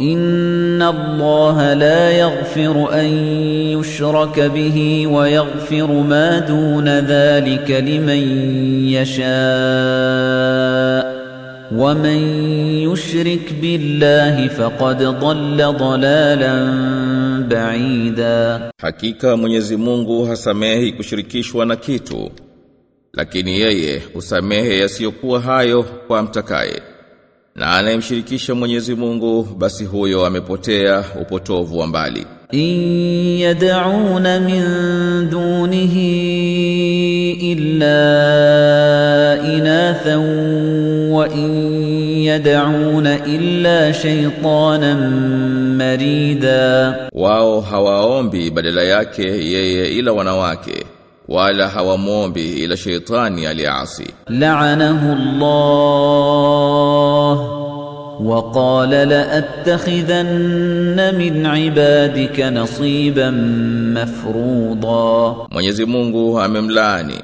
إن الله لا يغفر أن يشرك به ويغفر ما دون ذلك لمن يشاء ومن يشرك بالله فقد ضل ضلالا بعيدا Hakika Mwenyezi Mungu hasamehi kushirikishwa na kitu lakini yeye husamehe yasiyokuwa hayo kwa mtakaye na anayemshirikisha Mwenyezi Mungu basi huyo amepotea upotovu wa mbali. In yad'una min dunihi illa inatha wa in yad'una illa shaytanan marida, wao hawaombi badala yake yeye ila wanawake wala hawamwombi ila sheitani aliasi لعنه الله وقال لأتخذن من عبادك نصيبا مفروضا Mwenyezi Mungu amemlaani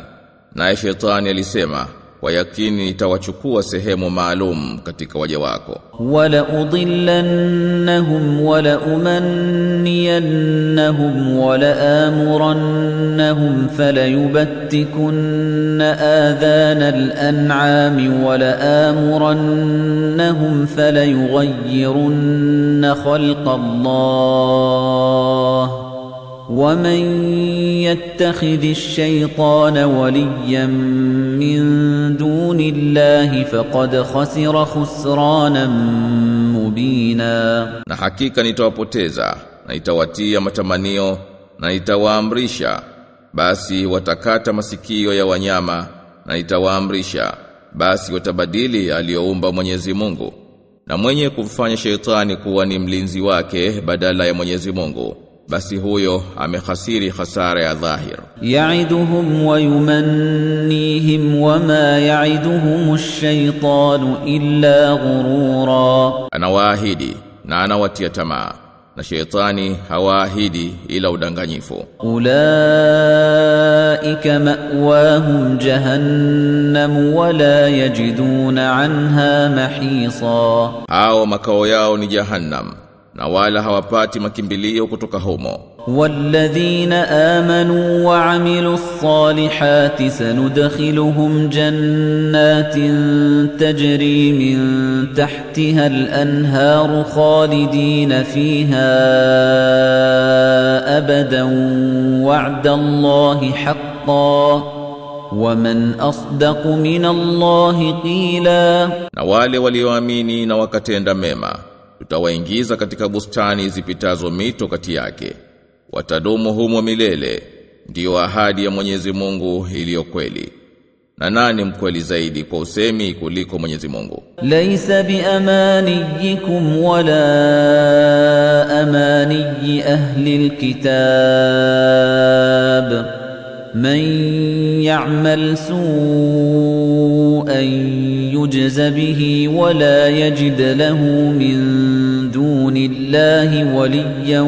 naye shetani alisema kwa yakini nitawachukua sehemu maalum katika waja wako wala udhillannahum wala umanniyannahum wala amurannahum falayubattikunna adhana al-an'ami wala amurannahum falayughayyirunna khalqa Allah ومن يتخذ الشيطان وليا من دون الله فقد خسر خسرانا مبينا na hakika nitawapoteza na nitawatia matamanio na nitawaamrisha basi watakata masikio ya wanyama na nitawaamrisha basi watabadili aliyoumba Mwenyezi Mungu na mwenye kumfanya sheitani kuwa ni mlinzi wake badala ya Mwenyezi Mungu basi huyo amehasiri hasara ya dhahir يعدهم ويمنيهم وما يعدهم الشيطان إلا غرورا anawaahidi na anawatia tamaa na sheitani hawaahidi ila udanganyifu أولئك مأواهم جهنم ولا يجدون عنها محيصا hao makao yao ni jahannam na wala hawapati makimbilio kutoka humo والذين آمنوا وعملوا الصالحات سندخلهم جنات تجري من تحتها الأنهار خالدين فيها أبدا وعد الله حقا ومن أصدق من الله قيلا na wale walioamini na wakatenda mema tutawaingiza katika bustani zipitazo mito kati yake. Watadumu humo milele. Ndiyo ahadi ya Mwenyezi Mungu iliyo kweli. Na nani mkweli zaidi kwa usemi kuliko Mwenyezi Mungu? Laisa biamaniyikum wala amaniyi ahli alkitab من يعمل سوءا يجز به ولا يجد له من دون الله وليا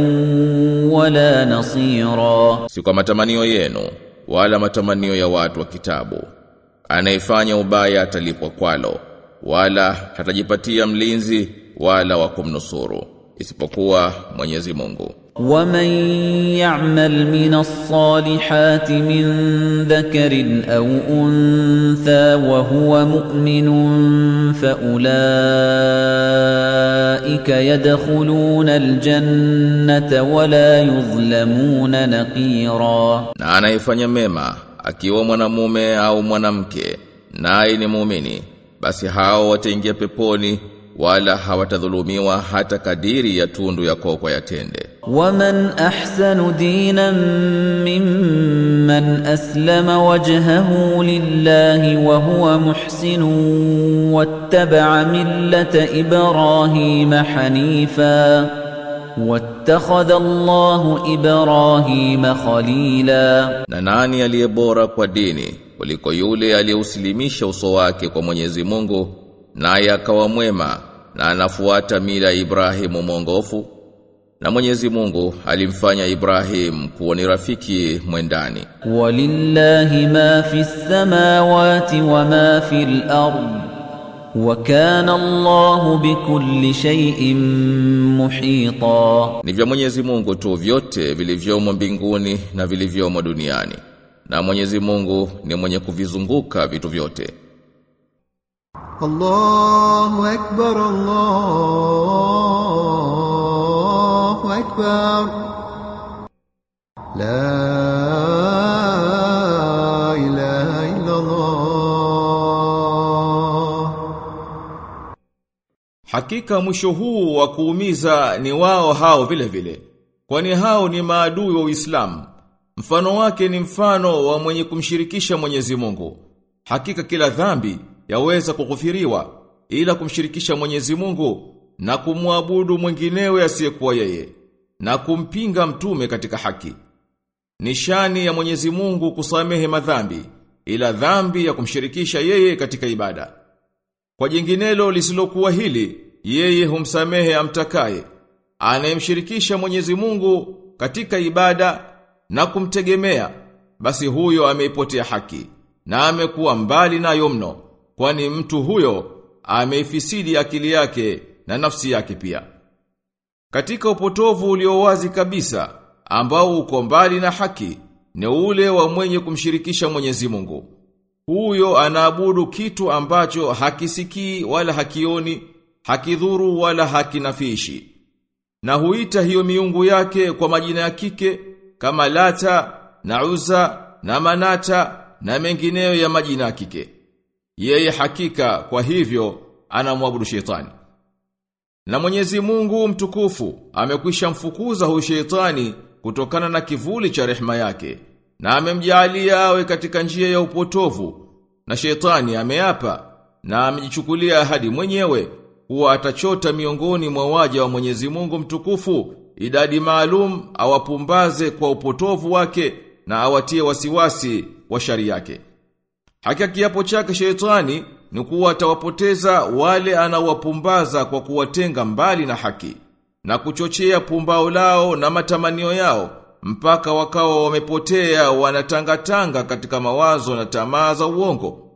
ولا نصيرا si kwa matamanio yenu wala matamanio ya watu wa kitabu anayefanya ubaya atalipwa kwalo wala hatajipatia mlinzi wala wa kumnusuru isipokuwa Mwenyezi Mungu ومن يعمل من الصالحات من ذكر أو انثى وهو مؤمن فاولئك يدخلون الجنه ولا يظلمون نقيرا. أنا يفanya mema akiwa mwanamume au mwanamke naye ni muumini basi hao wataingia peponi wala hawatadhulumiwa hata kadiri ya tundu ya kokwa yatende. Waman ahsanu dinan mimman aslama wajhahu lillahi wa huwa muhsinun wattaba'a millata Ibrahima hanifa wattakhadha Allahu Ibrahima khalila, na nani aliyebora kwa dini kuliko yule aliyeusilimisha uso wake kwa Mwenyezi Mungu naye akawa mwema na anafuata mila ya Ibrahimu mwongofu na Mwenyezi Mungu alimfanya Ibrahim kuwa ni rafiki mwendani. Walillahi ma fi samawati wa ma fi al-ard wa kana Allahu bikulli shay'in muhita. Ni vya Mwenyezi Mungu tu vyote vilivyomo mbinguni na vilivyomo duniani. Na Mwenyezi Mungu ni mwenye kuvizunguka vitu vyote. Allahu Ekber, Allahu Ekber. La ilahe illallah. Hakika mwisho huu wa kuumiza ni wao hao vile vile. Kwani hao ni maadui wa Uislamu. Mfano wake ni mfano wa mwenye kumshirikisha Mwenyezi Mungu. Hakika kila dhambi yaweza kughufiriwa ila kumshirikisha Mwenyezi Mungu na kumwabudu mwinginewe asiyekuwa yeye na kumpinga mtume katika haki. Nishani ya Mwenyezi Mungu kusamehe madhambi ila dhambi ya kumshirikisha yeye katika ibada. Kwa jinginelo lisilokuwa hili, yeye humsamehe amtakaye. Anayemshirikisha Mwenyezi Mungu katika ibada na kumtegemea, basi huyo ameipotea haki na amekuwa mbali nayo mno, kwani mtu huyo ameifisidi akili yake na nafsi yake pia. Katika upotovu ulio wazi kabisa ambao uko mbali na haki ni ule wa mwenye kumshirikisha Mwenyezi Mungu. Huyo anaabudu kitu ambacho hakisikii wala hakioni, hakidhuru wala hakinafishi. Na huita hiyo miungu yake kwa majina ya kike kama Lata na Uza na Manata na mengineyo ya majina ya kike. Yeye hakika kwa hivyo anamwabudu shetani. Na Mwenyezi Mungu mtukufu amekwisha mfukuza huyu shetani kutokana na kivuli cha rehema yake na amemjalia awe katika njia ya upotovu na shetani ameapa na amejichukulia ahadi mwenyewe kuwa atachota miongoni mwa waja wa Mwenyezi Mungu mtukufu idadi maalum awapumbaze kwa upotovu wake na awatie wasiwasi wa shari yake. Hakika kiapo chake shetani ni kuwa atawapoteza wale anawapumbaza kwa kuwatenga mbali na haki na kuchochea pumbao lao na matamanio yao mpaka wakawa wamepotea wanatangatanga katika mawazo na tamaa za uongo.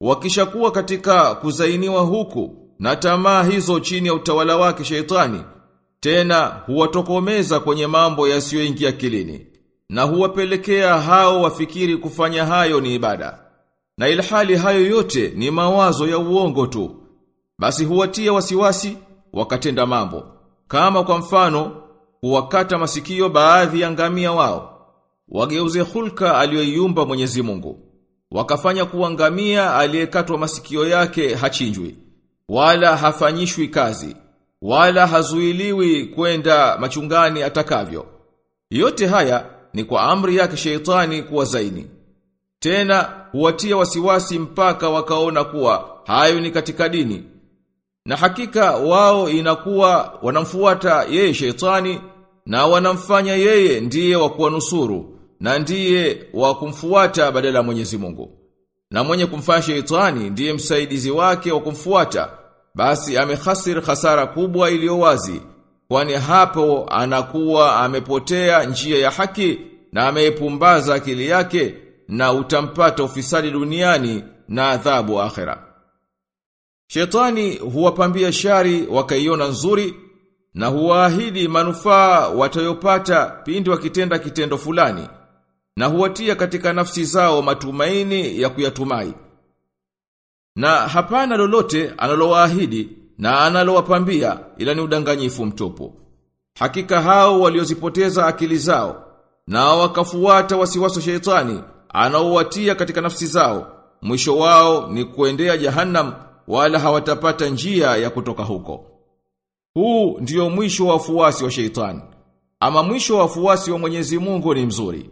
Wakishakuwa katika kuzainiwa huku na tamaa hizo chini ya utawala wake shetani, tena huwatokomeza kwenye mambo yasiyoingia kilini na huwapelekea hao wafikiri kufanya hayo ni ibada. Na ilhali hayo yote ni mawazo ya uongo tu. Basi huwatia wasiwasi wakatenda mambo. Kama kwa mfano huwakata masikio baadhi ya ngamia wao. Wageuze hulka aliyoiumba Mwenyezi Mungu. Wakafanya kuwa ngamia aliyekatwa masikio yake hachinjwi, wala hafanyishwi kazi, wala hazuiliwi kwenda machungani atakavyo. Yote haya ni kwa amri yake sheitani kuwa zaini. Tena huwatia wasiwasi mpaka wakaona kuwa hayo ni katika dini. Na hakika wao inakuwa wanamfuata yeye sheitani na wanamfanya yeye ndiye wa kuwanusuru na ndiye wa kumfuata badala ya Mwenyezi Mungu. Na mwenye kumfanya sheitani ndiye msaidizi wake wa kumfuata, basi amehasir hasara kubwa iliyo wazi, kwani hapo anakuwa amepotea njia ya haki na ameipumbaza akili yake na utampata ufisadi duniani na adhabu akhera. Shetani huwapambia shari wakaiona nzuri na huwaahidi manufaa watayopata pindi wakitenda kitendo fulani na huwatia katika nafsi zao matumaini ya kuyatumai. Na hapana lolote analowaahidi na analowapambia ila ni udanganyifu mtupu. Hakika hao waliozipoteza akili zao na wakafuata wasiwaso shetani anaowatia katika nafsi zao mwisho wao ni kuendea jahannam wala hawatapata njia ya kutoka huko. Huu ndio mwisho wa wafuasi wa sheitani. Ama mwisho wa wafuasi wa Mwenyezi Mungu ni mzuri.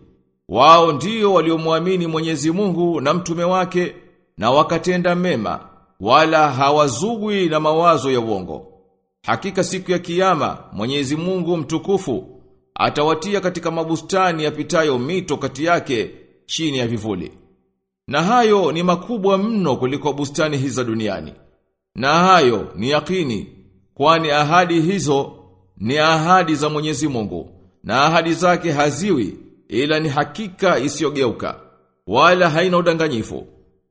Wao ndio waliomwamini Mwenyezi Mungu na mtume wake na wakatenda mema wala hawazugwi na mawazo ya uongo. Hakika siku ya kiyama Mwenyezi Mungu mtukufu atawatia katika mabustani yapitayo mito kati yake chini ya vivuli. Na hayo ni makubwa mno kuliko bustani hizo duniani. Na hayo ni yakini, kwani ahadi hizo ni ahadi za Mwenyezi Mungu, na ahadi zake haziwi ila ni hakika isiyogeuka, wala haina udanganyifu.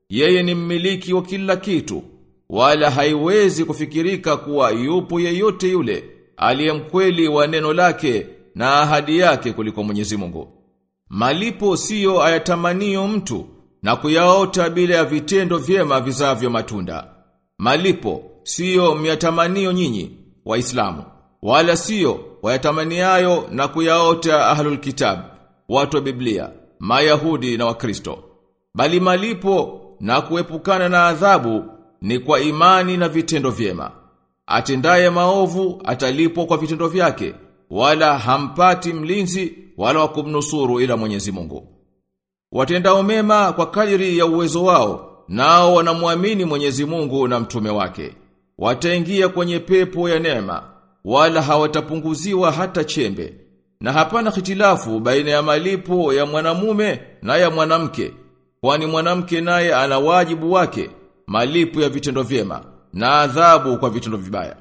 Yeye ni mmiliki wa kila kitu, wala haiwezi kufikirika kuwa yupo yeyote yule aliyemkweli wa neno lake na ahadi yake kuliko Mwenyezi Mungu. Malipo siyo ayatamanio mtu na kuyaota bila ya vitendo vyema vizavyo matunda. Malipo siyo myatamanio nyinyi waislamu wala siyo wayatamaniayo na kuyaota ahlul kitab watu wa Biblia Mayahudi na Wakristo bali malipo na kuepukana na adhabu ni kwa imani na vitendo vyema atendaye maovu atalipwa kwa vitendo vyake wala hampati mlinzi wala wakumnusuru ila Mwenyezi Mungu. Watendao mema kwa kadiri ya uwezo wao nao wanamwamini Mwenyezi Mungu na mtume wake. Wataingia kwenye pepo ya neema wala hawatapunguziwa hata chembe. Na hapana hitilafu baina ya malipo ya mwanamume na ya mwanamke kwani mwanamke naye ana wajibu wake malipo ya vitendo vyema na adhabu kwa vitendo vibaya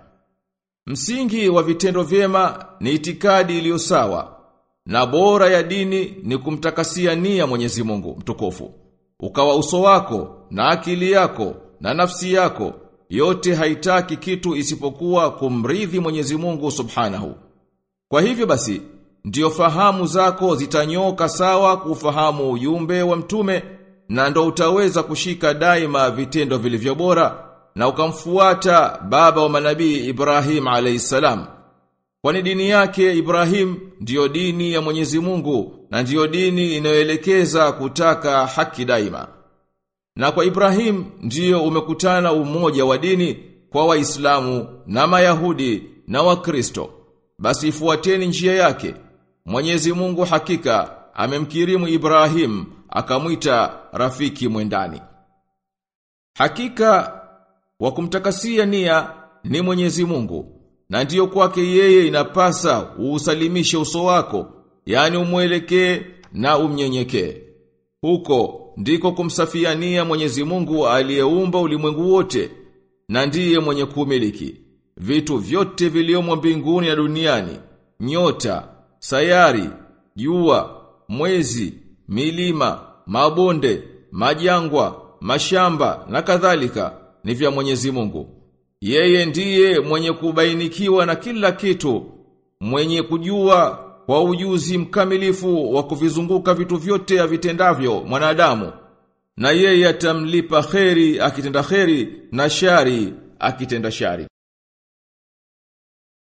msingi wa vitendo vyema ni itikadi iliyo sawa na bora ya dini ni kumtakasia nia Mwenyezi Mungu mtukufu ukawa uso wako na akili yako na nafsi yako yote haitaki kitu isipokuwa kumridhi Mwenyezi Mungu Subhanahu. Kwa hivyo basi, ndiyo fahamu zako zitanyoka sawa kufahamu ujumbe wa mtume na ndo utaweza kushika daima vitendo vilivyo bora na ukamfuata baba wa manabii Ibrahim alayhisalam. Kwani dini yake Ibrahim ndiyo dini ya Mwenyezi Mungu na ndiyo dini inayoelekeza kutaka haki daima. Na kwa Ibrahim ndiyo umekutana umoja wa dini kwa Waislamu na Mayahudi na Wakristo. Basi fuateni njia yake. Mwenyezi Mungu hakika amemkirimu Ibrahim akamwita rafiki mwendani. Hakika wa kumtakasia nia ni Mwenyezi Mungu na ndiyo kwake yeye inapasa usalimishe uso wako yani umwelekee na umnyenyekee. Huko ndiko kumsafiania Mwenyezi Mungu aliyeumba ulimwengu wote na ndiye mwenye kumiliki vitu vyote viliomo mbinguni na duniani, nyota, sayari, jua, mwezi, milima, mabonde, majangwa, mashamba na kadhalika ni vya Mwenyezi Mungu. Yeye ndiye mwenye kubainikiwa na kila kitu, mwenye kujua kwa ujuzi mkamilifu wa kuvizunguka vitu vyote avitendavyo mwanadamu na yeye atamlipa kheri akitenda kheri na shari akitenda shari